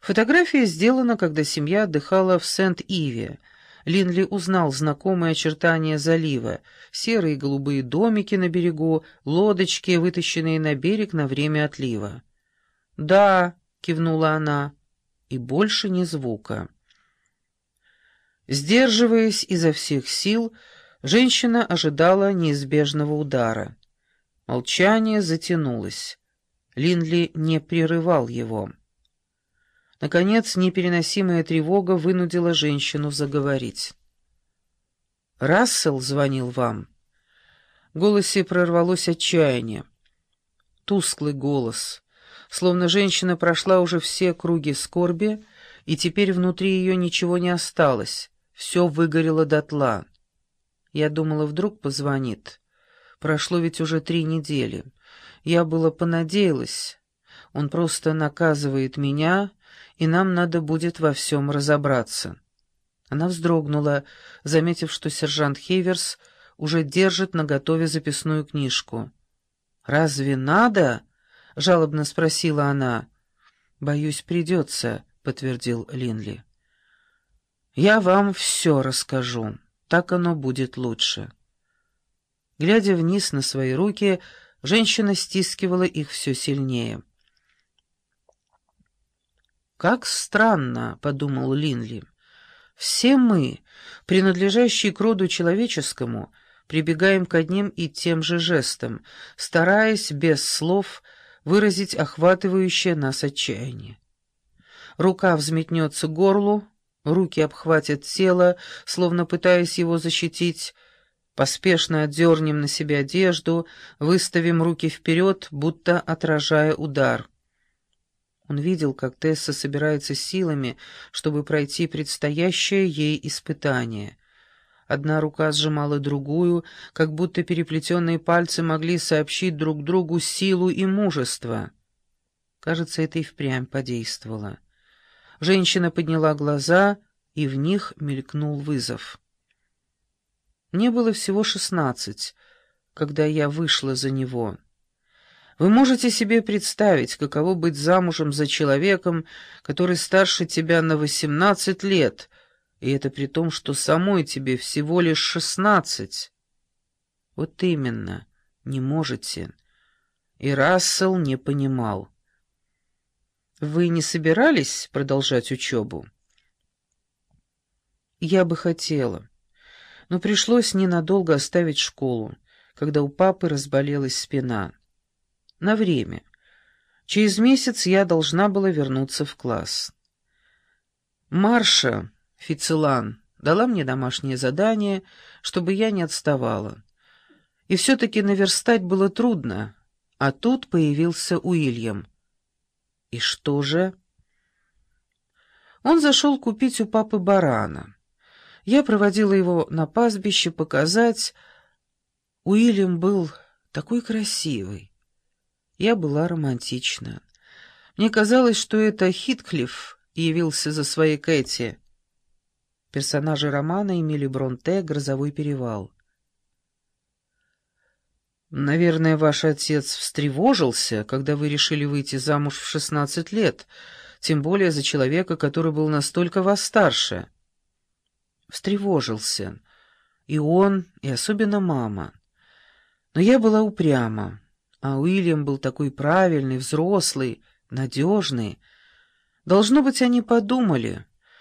Фотография сделана, когда семья отдыхала в Сент-Иве. Линли узнал знакомые очертания залива, серые и голубые домики на берегу, лодочки, вытащенные на берег на время отлива. «Да», — кивнула она, — и больше ни звука. Сдерживаясь изо всех сил, женщина ожидала неизбежного удара. Молчание затянулось. Линли не прерывал его. Наконец, непереносимая тревога вынудила женщину заговорить. «Рассел звонил вам?» В голосе прорвалось отчаяние. Тусклый голос, словно женщина прошла уже все круги скорби, и теперь внутри ее ничего не осталось, все выгорело дотла. Я думала, вдруг позвонит. Прошло ведь уже три недели. Я было понадеялась. Он просто наказывает меня, и нам надо будет во всем разобраться. Она вздрогнула, заметив, что сержант Хейверс уже держит наготове записную книжку. «Разве надо?» — жалобно спросила она. «Боюсь, придется», — подтвердил Линли. «Я вам все расскажу. Так оно будет лучше». Глядя вниз на свои руки, женщина стискивала их все сильнее. «Как странно», — подумал Линли. «Все мы, принадлежащие к роду человеческому, прибегаем к одним и тем же жестам, стараясь без слов выразить охватывающее нас отчаяние. Рука взметнется к горлу, руки обхватят тело, словно пытаясь его защитить, поспешно отдернем на себя одежду, выставим руки вперед, будто отражая удар. Он видел, как Тесса собирается силами, чтобы пройти предстоящее ей испытание. Одна рука сжимала другую, как будто переплетенные пальцы могли сообщить друг другу силу и мужество. Кажется, это и впрямь подействовало. Женщина подняла глаза, и в них мелькнул вызов. Мне было всего шестнадцать, когда я вышла за него. Вы можете себе представить, каково быть замужем за человеком, который старше тебя на восемнадцать лет, и это при том, что самой тебе всего лишь шестнадцать. Вот именно, не можете. И Рассел не понимал. Вы не собирались продолжать учебу? Я бы хотела, но пришлось ненадолго оставить школу, когда у папы разболелась спина. На время. Через месяц я должна была вернуться в класс. Марша, Фицелан, дала мне домашнее задание, чтобы я не отставала. И все-таки наверстать было трудно, а тут появился Уильям. И что же? Он зашел купить у папы барана. Я проводила его на пастбище показать. Уильям был такой красивый. Я была романтична. Мне казалось, что это Хитклифф явился за своей Кэти. Персонажи романа Эмили Бронте «Грозовой перевал». «Наверное, ваш отец встревожился, когда вы решили выйти замуж в шестнадцать лет, тем более за человека, который был настолько вас старше». Встревожился. И он, и особенно мама. Но я была упряма. А Уильям был такой правильный, взрослый, надежный. Должно быть, они подумали,